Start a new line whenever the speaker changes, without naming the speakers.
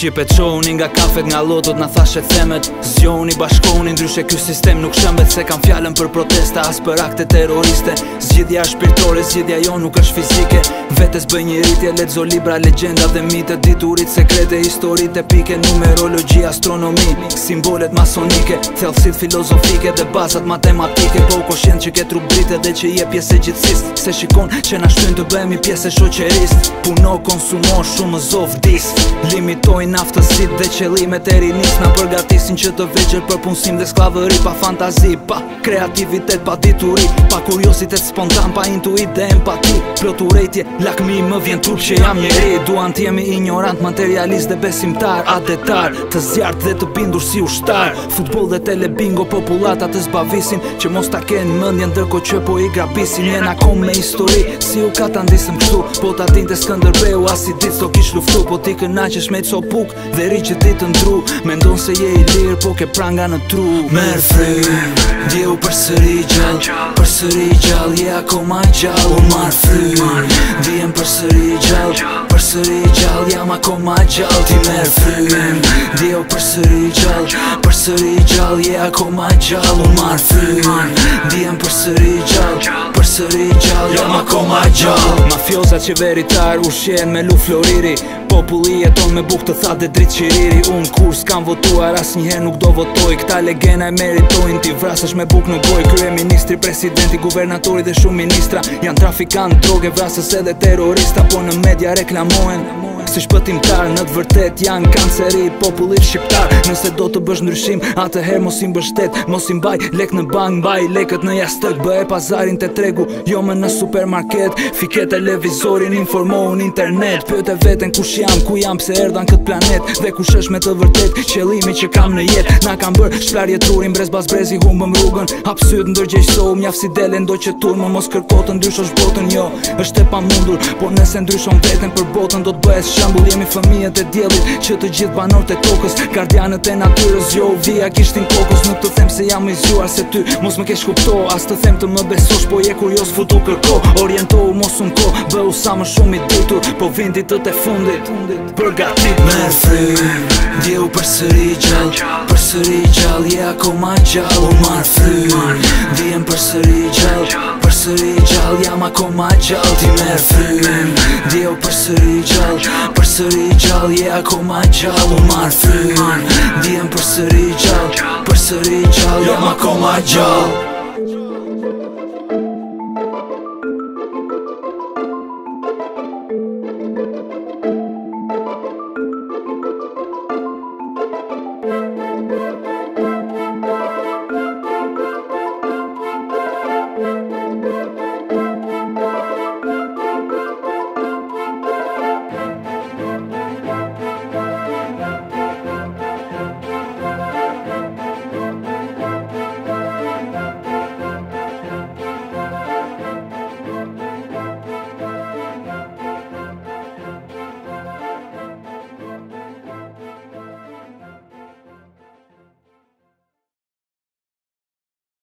Shqipe të shohuni nga kafet, nga lotot, nga thashe themet Zgjohuni bashkohuni, ndryshe kjo sistem nuk shëmbet Se kam fjallën për protesta, as për akte terroriste Zgjidhja është pirtore, zgjidhja jo nuk është fizike Vetes bëj një rritje, letëzo libra, legenda dhe mitë Diturit, sekrete, historit, epike, numerologi, astronomi Simbolet masonike, thelësit filozofike dhe bazat matematike Po u që që ketë rubrite dhe që pjesë e pjese gjithsist Se shikon që nashtu të bëhemi pjesë e shoqerist Puno, konsumo, shumë zof, dis, Kalojnë aftësit dhe qëllimet e rinis Në përgatisin që të veqër për punësim dhe
sklavëri Pa fantazi, pa kreativitet, pa dituri Pa kuriositet spontan, pa
intuit dhe empati rejtje, lakmi më vjen turp që jam njeri Duan t'jemi ignorant, materialist dhe besimtar Adetar, të zjart dhe të bindur si ushtar Futbol dhe telebingo, populata të zbavisin Që mos ta ken mëndjen Ndërko që po i grapisin Jena akum me histori, si u ka të kështu Po ta din skëndërbeu, as i dit s'do kish luftu Po ti kënaqesh me copu buk Dhe ri që ti të ndru Me ndonë se je i lirë Po ke pranga në tru Merë frym Djehu për sëri gjall Për sëri gjall Je ako ma gjall U marë frym Djehem për sëri gjall Për sëri gjall Jam ako
ma gjall Ti merë frym Djehu për sëri gjall Për sëri gjall Je
ako ma gjall U marë frym Djehem për Për sëri gjall sëri gjallë Jo ma koma gjallë Mafioza që veritar u shjen me lu floriri Populli e ton me buk të tha dhe dritë qiriri Unë kur s'kam votuar as njëherë nuk do votoj Këta legena e meritojnë ti vrasësh me buk në goj Krye ministri, presidenti, guvernatori dhe shumë ministra Janë trafikanë droge vrasës edhe terrorista Po në media reklamojnë Si shpëtimtar në të vërtet janë kanceri popullit shqiptar Nëse do të bësh ndryshim të mos mosim bështet Mos baj lek në bank baj leket në jastëk Bëhe pazarin të tregu jo me në supermarket Fiket e levizorin në internet Pyte veten kush jam ku jam pse erdan këtë planet Dhe kush është me të vërtet Qelimi që kam në jet Na kam bërë shplarje turin brez bas brezi humbëm rrugën Hapsyt ndërgjeshtohu mjaf si delen Ndo që tur Më mos kërkotën dysh jo është e Por nëse
ndryshon veten për do të shambull jemi fëmijët e djelit që të gjithë banor të tokës gardianët e natyrës jo u kishtin kokës nuk të them se jam i zhuar se ty mos më kesh kupto as të them të më besosh po je kur jos futu kërko orientohu mos unë ko bëhu sa më shumë i dutu po vindit të të fundit
përgatit me fri djehu për sëri gjall për sëri gjall je ako ma gjall o marë fri djehen p jam akoma gjall ti me frym Dio për sëri gjall, për sëri gjall Je akoma gjall, u marë frym Dio për sëri gjall, për sëri gjall Jam akoma gjall